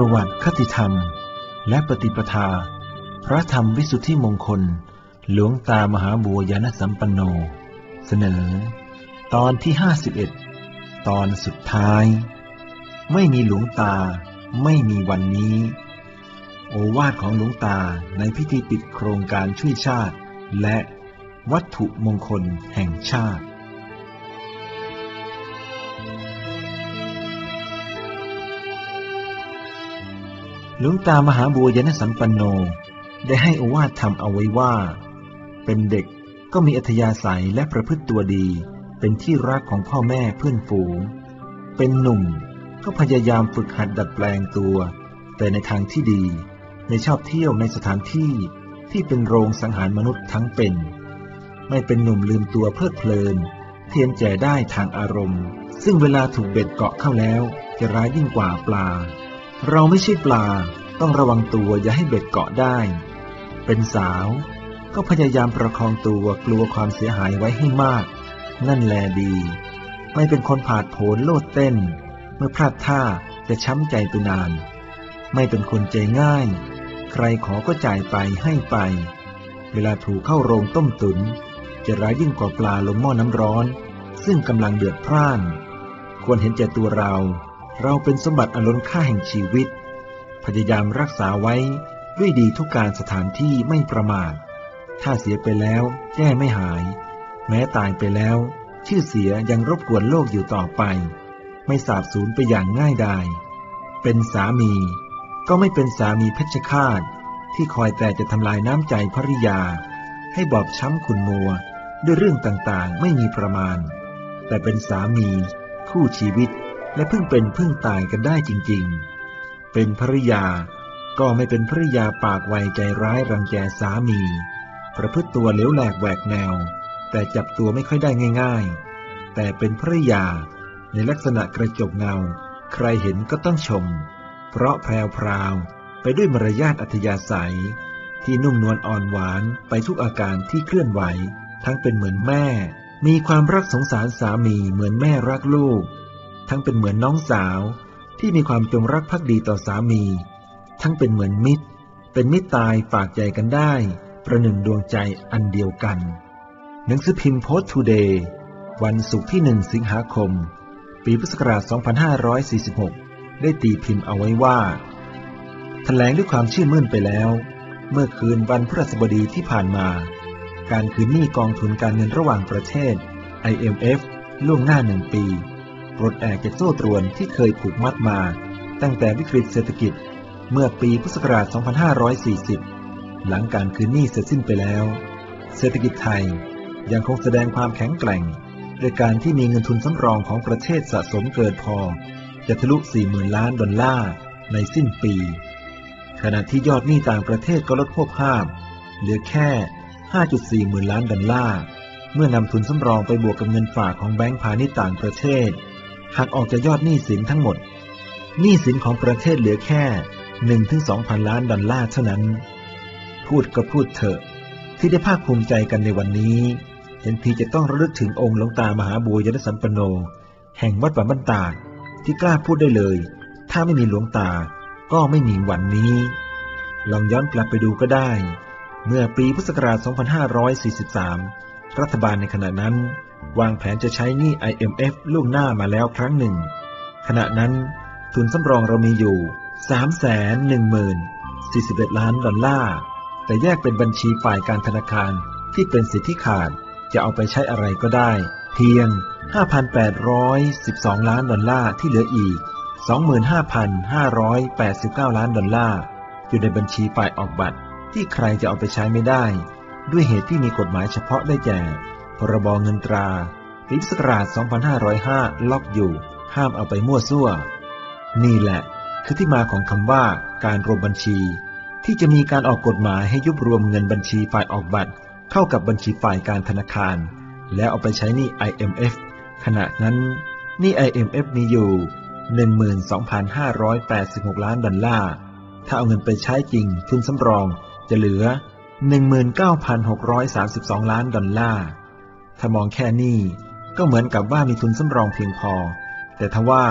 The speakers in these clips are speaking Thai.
ประวัติคติธรรม และปฏิปทา พระธรรมวิสุทธิมงคล หลวงตามหาบัวยานสัมปันโน เสนอ ตอนที่ห้าสิบเอ็ดตอนสุดท้าย ไม่มีหลวงตาไม่มีวันนี้ โอวาทของหลวงตาในพิธีปิดโครงการช่วยชาติ และวัตถุมงคลแห่งชาติ หลวงตามหาบัวยานสัมปันโน ได้ให้อวาทธรรมเอาไว้ว่า เป็นเด็กก็มีอัธยาศัยและประพฤติตัวดี เป็นที่รักของพ่อแม่เพื่อนฝูง เป็นหนุ่มก็พยายามฝึกหัดดัดแปลงตัว แต่ในทางที่ดี ในชอบเที่ยวในสถานที่ที่เป็นโรงสังหารมนุษย์ทั้งเป็น ไม่เป็นหนุ่มลืมตัวเพลิดเพลิน เทียนแจได้ทางอารมณ์ ซึ่งเวลาถูกเบ็ดเกาะเข้าแล้วจะร้ายยิ่งกว่าปลา เราไม่ใช่ปลาต้องระวังตัวอย่าให้เบ็ดเกาะได้ เป็นสาว ก็พยายามประคองตัวกลัวความเสียหายไว้ให้มาก นั่นแลดี ไม่เป็นคนผาดโผนโลดเต้น เมื่อพลาดท่าจะช้ำใจไปนาน ไม่เป็นคนใจง่าย ใครขอก็จ่ายไปให้ไป เวลาถูกเข้าโรงต้มตุน จะร้ายยิ่งกว่าปลาลงหม้อน้ำร้อน ซึ่งกำลังเดือดพร่าน ควรเห็นแก่ตัวเรา เราเป็นสมบัติอันล้นค่าแห่งชีวิต พยายามรักษาไว้ด้วยดีทุกการสถานที่ไม่ประมาท ถ้าเสียไปแล้วแก้ไม่หาย แม้ตายไปแล้ว ชื่อเสียยังรบกวนโลกอยู่ต่อไป ไม่สาบสูญไปอย่างง่ายดาย เป็นสามี ก็ไม่เป็นสามีเพชฌฆาต ที่คอยแต่จะทำลายน้ำใจภริยา ให้บอบช้ำขุนมัวด้วยเรื่องต่างๆ ไม่มีประมาณ แต่เป็นสามี คู่ชีวิต และเพิ่งเป็นเพิ่งตายกันได้จริงๆ เป็นภริยาก็ไม่เป็นภริยาปากไวใจร้ายรังแกสามี ประพฤติตัวเหลวแหลกแหวกแนว แต่จับตัวไม่ค่อยได้ง่ายๆ แต่เป็นภริยาในลักษณะกระจกเงา ใครเห็นก็ต้องชม เพราะแพรวพราวไปด้วยมารยาทอัธยาศัย ที่นุ่มนวลอ่อนหวานไปทุกอาการที่เคลื่อนไหว ทั้งเป็นเหมือนแม่ มีความรักสงสารสามีเหมือนแม่รักลูก ทั้งเป็นเหมือนน้องสาวที่มีความจงรักภักดีต่อสามี ทั้งเป็นเหมือนมิตร เป็นมิตรตายฝากใจกันได้ ประหนึ่งดวงใจอันเดียวกัน หนังสือพิมพ์โพสต์ทูเดย์วันศุกร์ที่หนึ่งสิงหาคม ปีพุทธศักราช 2546 ได้ตีพิมพ์เอาไว้ว่าแถลงด้วยความชื่นมื่นไปแล้ว เมื่อคืนวันพฤหัสบดีที่ผ่านมา การคืนหนี้กองทุนการเงินระหว่างประเทศ IMF ล่วงหน้าหนึ่งปี ปลดแอกจากโซ่ตรวนที่เคยผูกมัดมา ตั้งแต่วิกฤตเศรษฐกิจเมื่อปีพุทธศักราช 2540 หลังการคืนหนี้เสร็จสิ้นไปแล้ว เศรษฐกิจไทยยังคงแสดงความแข็งแกร่งด้วยการที่มีเงินทุนสำรองของประเทศสะสมเกินพอ จะทะลุ 40,000 ล้านดอลลาร์ในสิ้นปี ขณะที่ยอดหนี้ต่างประเทศก็ลดพวบห้ามเหลือแค่ 5.4 หมื่นล้านดอลลาร์ เมื่อนำทุนสำรองไปบวกกับเงินฝากของแบงก์พาณิชย์ต่างประเทศ หากออกจากยอดหนี้สินทั้งหมด หนี้สินของประเทศเหลือแค่1-2พันล้านดอลลาร์เท่านั้น พูดก็พูดเถอะ ที่ได้ภาคภูมิใจกันในวันนี้ เห็นทีจะต้องระลึกถึงองค์หลวงตามหาบัวยนสัมปโน แห่งวัดป่าบ้านตาดที่กล้าพูดได้เลย ถ้าไม่มีหลวงตาก็ไม่มีวันนี้ ลองย้อนกลับไปดูก็ได้ เมื่อปีพุทธศักราช 2543 รัฐบาลในขณะนั้น วางแผนจะใช้หนี้ IMF ล่วงหน้ามาแล้วครั้งหนึ่ง ขณะนั้น ทุนสำรองเรามีอยู่ 310,041 ล้านดอลลาร์ แต่แยกเป็นบัญชีฝ่ายการธนาคารที่เป็นสิทธิขาด จะเอาไปใช้อะไรก็ได้ เพียง 5,812 ล้านดอลลาร์ที่เหลืออีก 25,589 ล้านดอลลาร์ อยู่ในบัญชีฝ่ายออกบัตรที่ใครจะเอาไปใช้ไม่ได้ ด้วยเหตุที่มีกฎหมายเฉพาะได้แก่ พรบเงินตราปีพุทธศักราช 2505 ล็อกอยู่ ห้ามเอาไปมั่วซั่ว นี่แหละคือที่มาของคำว่าการรวมบัญชี ที่จะมีการออกกฎหมายให้ยุบรวมเงินบัญชีฝ่ายออกบัตร เข้ากับบัญชีฝ่ายการธนาคาร แล้วเอาไปใช้นี้ IMF ขณะนั้นนี้ IMF มีอยู่ 12,586 ล้านดอลลาร์ ถ้าเอาเงินไปใช้จริงทุนสำรองจะเหลือ 19,632 ล้านดอลลาร์ ถ้ามองแค่นี้ก็เหมือนกับว่ามีทุนสำรองเพียงพอ แต่ทว่า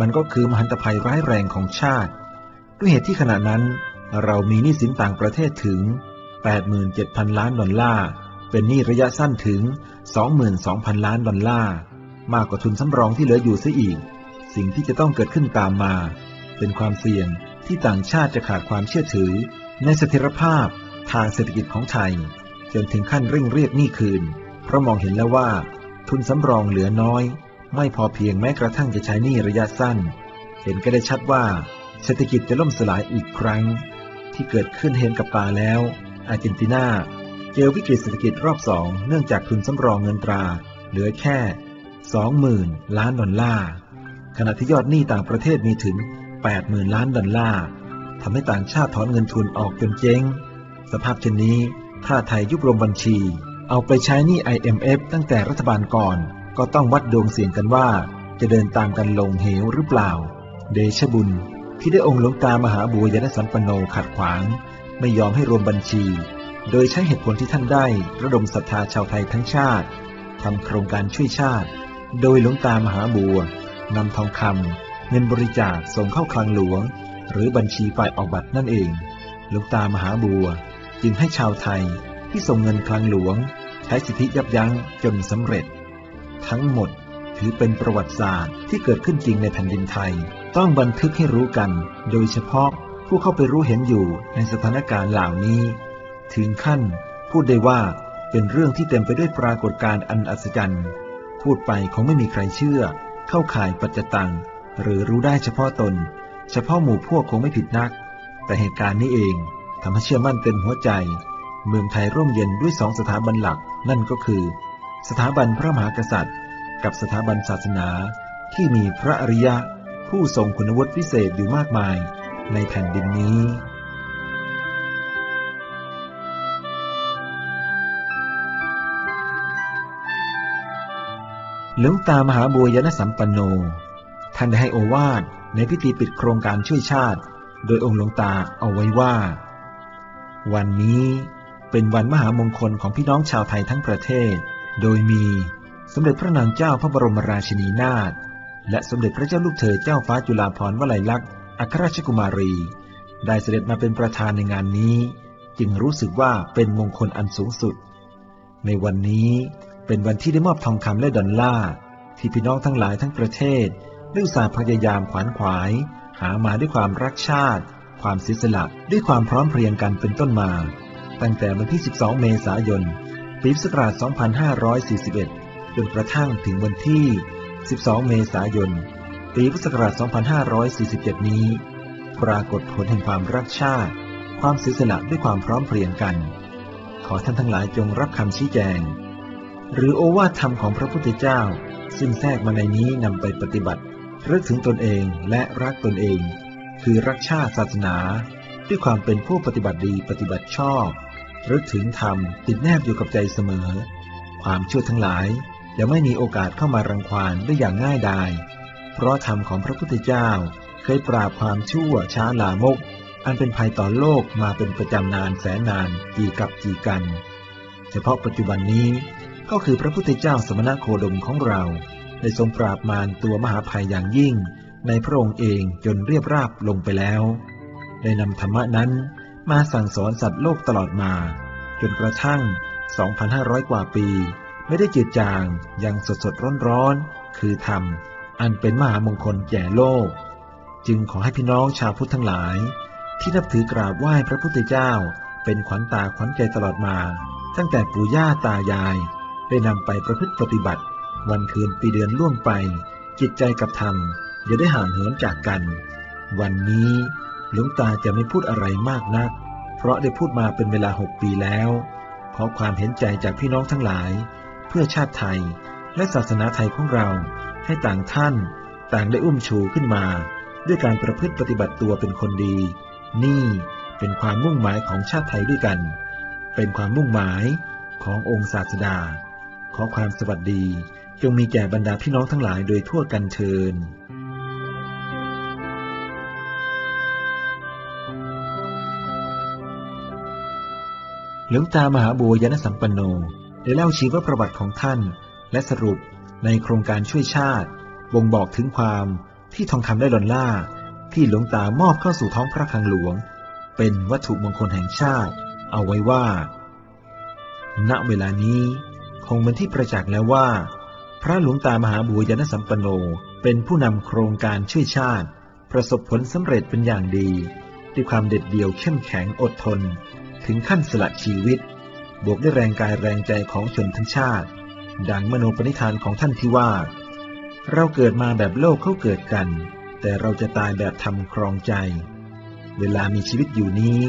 มันก็คือมหันตภัยร้ายแรงของชาติ ด้วยเหตุที่ขณะนั้นเรามีหนี้สินต่างประเทศถึง 87,000 ล้านดอลลาร์ เป็นหนี้ระยะสั้นถึง 22,000 ล้านดอลลาร์ มากกว่าทุนสำรองที่เหลืออยู่เสียอีก สิ่งที่จะต้องเกิดขึ้นตามมา เป็นความเสี่ยงที่ต่างชาติจะขาดความเชื่อถือในเสถียรภาพ ทางเศรษฐกิจของไทย จนถึงขั้นเร่งเรียกหนี้คืน เพราะมองเห็นแล้วว่า ทุนสำรองเหลือน้อย ไม่พอเพียงแม้กระทั่งจะใช้หนี้ระยะสั้น เห็นก็ได้ชัดว่า เศรษฐกิจจะล่มสลายอีกครั้ง ที่เกิดขึ้นเห็นกับตาแล้ว อาร์เจนตินาเจอวิกฤตเศรษฐกิจรอบสองเนื่องจากทุนสำรองเงินตรา เหลือแค่ 20,000 ล้านดอลลาร์ขณะที่ยอดหนี้ต่างประเทศมีถึง 80,000 ล้านดอลลาร์ทำให้ต่างชาติถอนเงินทุนออกจนเจ๊ง สภาพเช่นนี้ถ้าไทยยุบรวมบัญชี เอาไปใช้หนี้ IMF ตั้งแต่รัฐบาลก่อน ก็ต้องวัดดวงเสียงกันว่า จะเดินตามกันลงเหวหรือเปล่า เดชบุญ ที่ได้องค์หลวงตามหาบุญยนสัมปันโนขัดขวาง ไม่ยอมให้รวมบัญชี โดยใช้เหตุผลที่ท่านได้ระดมศรัทธาชาวไทยทั้งชาติทำโครงการช่วยชาติ โดยหลวงตามหาบัวนำทองคำเงินบริจาคส่งเข้าคลังหลวง หรือบัญชีฝ่ายออกบัตรนั่นเองหลวงตามหาบัว จึงให้ชาวไทยที่ส่งเงินคลังหลวง ใช้สิทธิยับยั้งจนสำเร็จ ทั้งหมดถือเป็นประวัติศาสตร์ที่เกิดขึ้นจริงในแผ่นดินไทย ต้องบันทึกให้รู้กัน โดยเฉพาะผู้เข้าไปรู้เห็นอยู่ในสถานการณ์เหล่านี้ ถึงขั้นพูดได้ว่าเป็นเรื่องที่เต็มไปด้วยปรากฏการณ์อันอัศจรรย์ พูดไปคงไม่มีใครเชื่อ เข้าข่ายปัจจตัง หรือรู้ได้เฉพาะตน เฉพาะหมู่พวกคงไม่ผิดนัก แต่เหตุการณ์นี้เอง ทำให้เชื่อมั่นเต็มหัวใจ เมืองไทยร่มเย็นด้วยสองสถาบันหลัก นั่นก็คือ สถาบันพระมหากษัตริย์ กับสถาบันศาสนา ที่มีพระอริยะ ผู้ทรงคุณวุฒิพิเศษอยู่มากมาย ในแผ่นดินนี้หลวงตามหาบัวยนสัมปันโน ท่านได้ให้โอวาทในพิธีปิดโครงการช่วยชาติ โดยองค์หลวงตาเอาไว้ว่า วันนี้เป็นวันมหามงคลของพี่น้องชาวไทยทั้งประเทศ โดยมีสมเด็จพระนางเจ้าพระบรมราชินีนาถ และสมเด็จพระเจ้าลูกเธอเจ้าฟ้าจุฬาภรณ์วลัยลักษณ์อัครราชกุมารี ได้เสด็จมาเป็นประธานในงานนี้ จึงรู้สึกว่าเป็นมงคลอันสูงสุด ในวันนี้เป็นวันที่ได้มอบทองคำและดอลลาร์ที่พี่น้องทั้งหลายทั้งประเทศได้อุตส่าห์พยายามขวานขวาย หามาด้วยความรักชาติ ความเสียสละด้วยความพร้อมเพรียงกันเป็นต้นมา ตั้งแต่วันที่ 12 เมษายน ปีพุทธศักราช 2541 จนกระทั่งถึงวันที่ 12 เมษายน ปีพุทธศักราช 2547 นี้ ปรากฏผลแห่งความรักชาติ ความเสียสละด้วยความพร้อมเพรียงกัน ขอท่านทั้งหลายจงรับคำชี้แจง หรือโอวาทธรรมของพระพุทธเจ้า ซึ่งแทรกมาในนี้นำไปปฏิบัติรึกถึงตนเองและรักตนเอง คือรักชาติศาสนา ด้วยความเป็นผู้ปฏิบัติดีปฏิบัติชอบรึกถึงธรรมติดแนบอยู่กับใจเสมอ ความชั่วทั้งหลายจะไม่มีโอกาสเข้ามารังควานได้อย่างง่ายดาย เพราะธรรมของพระพุทธเจ้าเคยปราบความชั่วช้าลามก อันเป็นภัยต่อโลกมาเป็นประจำนานแสนนานกี่กับกี่กัน เฉพาะปัจจุบันนี้ก็คือพระพุทธเจ้าสมณโคดมของเรา ได้ทรงปราบมารตัวมหาภัยอย่างยิ่ง ในพระองค์เองจนเรียบราบลงไปแล้ว ได้นำธรรมะนั้นมาสั่งสอนสัตว์โลกตลอดมา จนกระทั่ง 2,500 กว่าปี ไม่ได้จืดจางยังสดสดร้อนร้อนคือธรรม อันเป็นมหามงคลแก่โลก จึงขอให้พี่น้องชาวพุทธทั้งหลาย ที่นับถือกราบไหว้พระพุทธเจ้า เป็นขวัญตาขวัญใจตลอดมา ตั้งแต่ปู่ย่าตายาย ได้นำไปประพฤติปฏิบัติ วันคืนปีเดือนล่วงไป จิตใจกับธรรม อย่าได้ห่างเหินจากกัน วันนี้หลวงตาจะไม่พูดอะไรมากนัก เพราะได้พูดมาเป็นเวลาหกปีแล้ว เพราะความเห็นใจจากพี่น้องทั้งหลาย เพื่อชาติไทย และศาสนาไทยของเราให้ต่างท่าน ต่างได้อุ้มชูขึ้นมา ด้วยการประพฤติปฏิบัติตัวเป็นคนดี นี่เป็นความมุ่งหมายของชาติไทยด้วยกัน เป็นความมุ่งหมายขององค์ศาสดา ขอความสวัสดี จงมีแก่บรรดาพี่น้องทั้งหลายโดยทั่วกันเทิน หลวงตามหาบัวยนสัมปันโนได้เล่าชีวประวัติของท่าน และสรุปในโครงการช่วยชาติ บ่งบอกถึงความที่ทองคำได้ดอลลาที่หลวงตามอบเข้าสู่ท้องพระคลังหลวง เป็นวัตถุมงคลแห่งชาติ เอาไว้ว่า ณเวลานี้คงเป็นที่ประจักษ์แล้วว่า พระหลวงตามหาบุญยนสัมปันโนเป็นผู้นำโครงการช่วยชาติ ประสบผลสำเร็จเป็นอย่างดี ด้วยความเด็ดเดี่ยวเข้มแข็งอดทน ถึงขั้นสละชีวิต บวกด้วยแรงกายแรงใจของชนทั้งชาติ ดังมโนปณิธานของท่านที่ว่า เราเกิดมาแบบโลกเขาเกิดกัน แต่เราจะตายแบบทำครองใจ เวลามีชีวิตอยู่นี้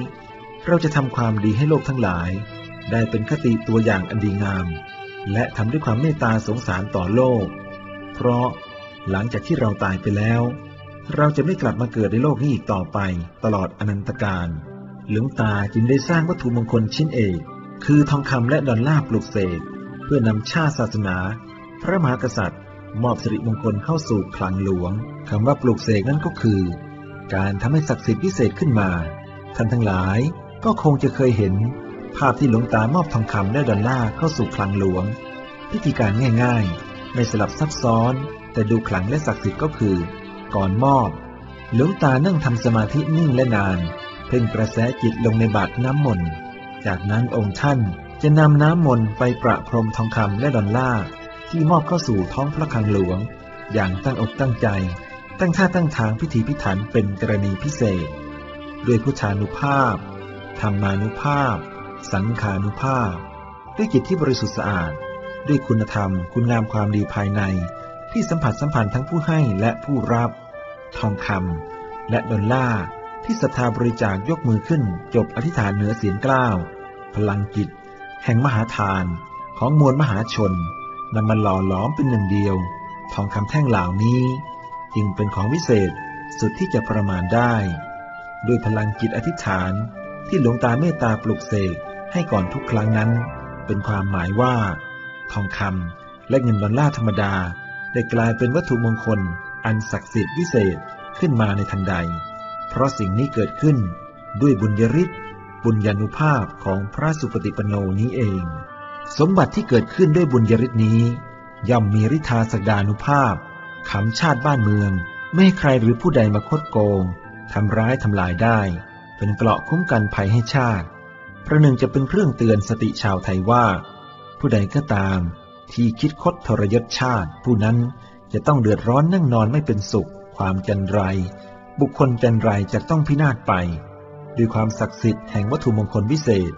เราจะทำความดีให้โลกทั้งหลาย ได้เป็นคติตัวอย่างอันดีงาม และทำด้วยความเมตตาสงสารต่อโลก เพราะหลังจากที่เราตายไปแล้ว เราจะไม่กลับมาเกิดในโลกนี้อีกต่อไปตลอดอนันตการ หลวงตาจึงได้สร้างวัตถุมงคลชิ้นเอก คือทองคำและดอลลาร์ปลูกเสกเพื่อนำชาติศาสนา พระมหากษัตริย์ มอบสิริมงคลเข้าสู่คลังหลวงคำว่าปลูกเสกนั่นก็คือ การทำให้ศักดิ์สิทธิ์พิเศษขึ้นมา ท่านทั้งหลายก็คงจะเคยเห็น ภาพที่หลวงตามอบทองคำและดอลลาร์เข้าสู่คลังหลวง พิธีการง่ายๆ ไม่สลับซับซ้อน แต่ดูขลังและศักดิ์สิทธิ์ก็คือ ก่อนมอบ หลวงตานั่งทำสมาธินิ่งและนาน พ่งกระแสจิตลงในบาตรน้ำมนต์ จากนั้นองค์ท่านจะนำน้ำมนต์ไปประพรมทองคำและดอลลาร์ที่มอบเข้าสู่ท้องพระคลังหลวง อย่างตั้งอกตั้งใจ ตั้งท่าตั้งทางพิธีพิถันเป็นกรณีพิเศษ ด้วยพุทธานุภาพ ธรรมานุภาพ สังขานุภาพ ด้วยจิตที่บริสุทธิ์สะอาด ด้วยคุณธรรม คุณงามความดีภายใน ที่สัมผัสสัมพันธ์ทั้งผู้ให้และผู้รับ ทองคำและดอลลาร์ ที่ศรัทธาบริจาคยกมือขึ้น จบอธิษฐานเหนือเสียงกล้าว พลังจิต แห่งมหาทาน ของมวลมหาชนนำมาหล่อหลอมเป็นหนึ่งเดียว ทองคำแท่งเหล่านี้ จึงเป็นของวิเศษสุดที่จะประมาณได้ด้วยพลังจิตอธิษฐานที่หลวงตาเมตตาปลุกเสกให้ก่อนทุกครั้งนั้น เป็นความหมายว่า ทองคำและเงินดอลลาร์ธรรมดา ได้กลายเป็นวัตถุมงคลอันศักดิ์สิทธิ์วิเศษขึ้นมาในทันใด เพราะสิ่งนี้เกิดขึ้นด้วยบุญยริศบุญญานุภาพของพระสุปฏิปโนนี้เอง สมบัติที่เกิดขึ้นด้วยบุญยริศนี้ ย่อมมีฤทธาสดานุภาพขำชาติบ้านเมือง ไม่ให้ใครหรือผู้ใดมาคดโกงทำร้ายทำลายได้ เป็นเกราะคุ้มกันภัยให้ชาติประหนึ่งจะเป็นเครื่องเตือนสติชาวไทยว่า ผู้ใดก็ตาม ที่คิดคดทรยศชาติ ผู้นั้นจะต้องเดือดร้อนนั่งนอนไม่เป็นสุข ความจันไร บุคคลจันไรจะต้องพินาศไป ด้วยความศักดิ์สิทธิ์แห่งวัตถุมงคลวิเศษ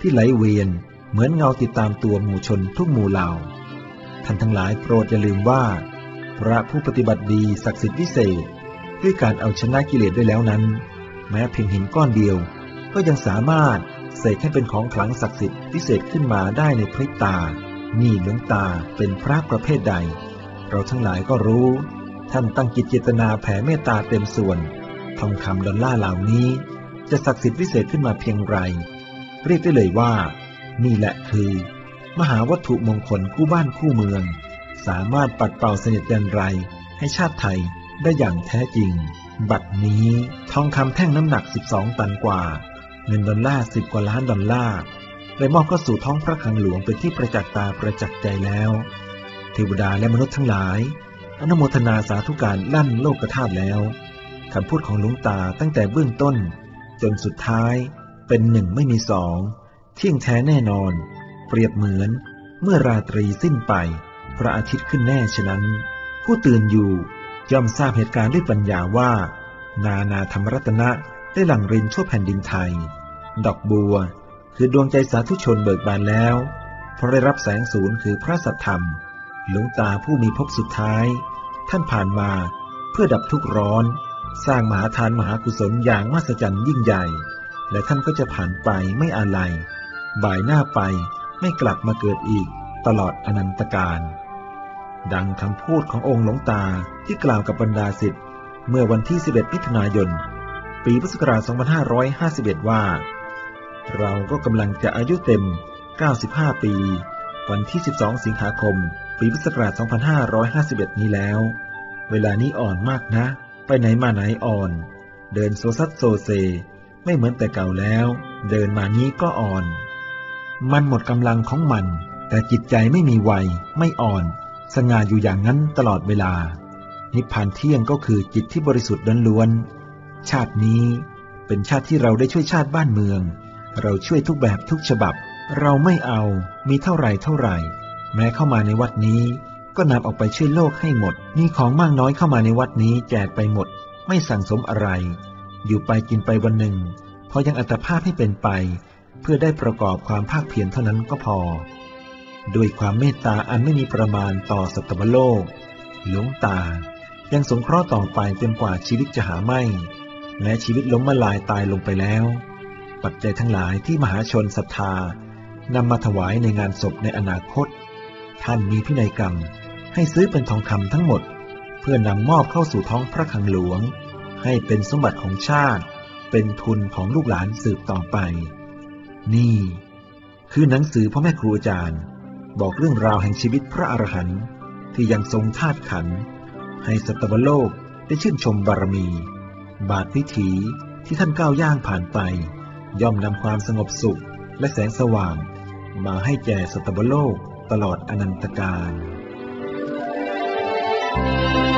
ที่ไหลเวียนเหมือนเงาติดตามตัวหมู่ชนทุกหมู่เหล่า ท่านทั้งหลายโปรดอย่าลืมว่า พระผู้ปฏิบัติดีศักดิ์สิทธิ์วิเศษ ด้วยการเอาชนะกิเลสได้แล้วนั้น แม้เพียงหินก้อนเดียว ก็ยังสามารถเสกให้เป็นของขลังศักดิ์สิทธิ์พิเศษขึ้นมาได้ในพริบตา นี่หลวงตาเป็นพระประเภทใด เราทั้งหลายก็รู้ ท่านตั้งจิตเจตนาแผ่เมตตาเต็มส่วน ทองคำดอลลาร์เหล่านี้ จะศักดิ์สิทธิ์วิเศษขึ้นมาเพียงไร เรียกได้เลยว่า นี่แหละคือ มหาวัตถุมงคลคู่บ้านคู่เมือง สามารถปัดเป่าเสนิทยันไร ให้ชาติไทยได้อย่างแท้จริง บัดนี้ทองคำแท่งน้ำหนัก 12 ตันกว่าเงินดอลลาร์สิบกว่าล้านดอลลาร์ได้มอบเข้าสู่ท้องพระคลังหลวงเป็นที่ประจักษ์ตาประจักษ์ใจแล้ว เทวดาและมนุษย์ทั้งหลาย อนุโมทนาสาธุการลั่นโลกธาตุแล้วคำพูดของหลวงตาตั้งแต่เบื้องต้น จนสุดท้ายเป็นหนึ่งไม่มีสองเที่ยงแท้แน่นอน เปรียบเหมือน เมื่อราตรีสิ้นไป พระอาทิตย์ขึ้นแน่ฉะนั้น ผู้ตื่นอยู่ย่อมทราบเหตุการณ์ด้วยปัญญาว่า นานาธรรมรัตนะได้หลั่งรินทั่วแผ่นดินไทย ดอกบัว คือดวงใจสาธุชนเบิกบานแล้ว เพราะได้รับแสงศูนย์คือพระสัทธรรม หลวงตาผู้มีภพสุดท้าย ท่านผ่านมาเพื่อดับทุกข์ร้อน สร้างมหาทานมหากุศลอย่างมหัศจรรย์ยิ่งใหญ่ และท่านก็จะผ่านไปไม่อาลัย บ่ายหน้าไปไม่กลับมาเกิดอีกตลอดอนันตการ ดังคำพูดขององค์หลวงตาที่กล่าวกับบรรดาสิทธิ์เมื่อวันที่ 11มิถุนายน ปีพุทธศักราช2551 ว่า เราก็กำลังจะอายุเต็ม 95 ปี วันที่ 12 สิงหาคม ปีพุทธศักราช 2551 นี้แล้ว เวลานี้อ่อนมากนะ ไปไหนมาไหนอ่อน เดินโซซัดโซเซ ไม่เหมือนแต่เก่าแล้ว เดินมานี้ก็อ่อน มันหมดกำลังของมัน แต่จิตใจไม่มีวัย ไม่อ่อน สง่าอยู่อย่างนั้นตลอดเวลา นิพพานเที่ยงก็คือจิตที่บริสุทธิ์ล้วนชาตินี้เป็นชาติที่เราได้ช่วยชาติบ้านเมือง เราช่วยทุกแบบทุกฉบับ เราไม่เอา มีเท่าไหร่เท่าไหร่ แม้เข้ามาในวัดนี้ ก็นำออกไปช่วยโลกให้หมด มีของมากน้อยเข้ามาในวัดนี้แจกไปหมด ไม่สั่งสมอะไร อยู่ไปกินไปวันหนึ่ง พอยังอัตภาพให้เป็นไป เพื่อได้ประกอบความภาคเพียรเท่านั้นก็พอ ด้วยความเมตตาอันไม่มีประมาณต่อสัตวโลก หลวงตา ยังสงเคราะห์ต่อไปจนกว่าชีวิตจะหาไม่ แม้ชีวิตล้มละลายตายลงไปแล้ว ปัจจัยทั้งหลายที่มหาชนศรัทธานำมาถวายในงานศพในอนาคต ท่านมีพินัยกรรมให้ซื้อเป็นทองคำทั้งหมด เพื่อนำมอบเข้าสู่ท้องพระคลังหลวง ให้เป็นสมบัติของชาติ เป็นทุนของลูกหลานสืบต่อไป นี่ คือหนังสือพ่อแม่ครูอาจารย์ บอกเรื่องราวแห่งชีวิตพระอรหันต์ที่ยังทรงธาตุขัน ให้สัตวโลกได้ชื่นชมบารมี บาทวิถีที่ท่านก้าวย่างผ่านไป ย่อมนำความสงบสุขและแสงสว่าง มาให้แก่สัตวโลก ตลอดอนันตกาล Thank you.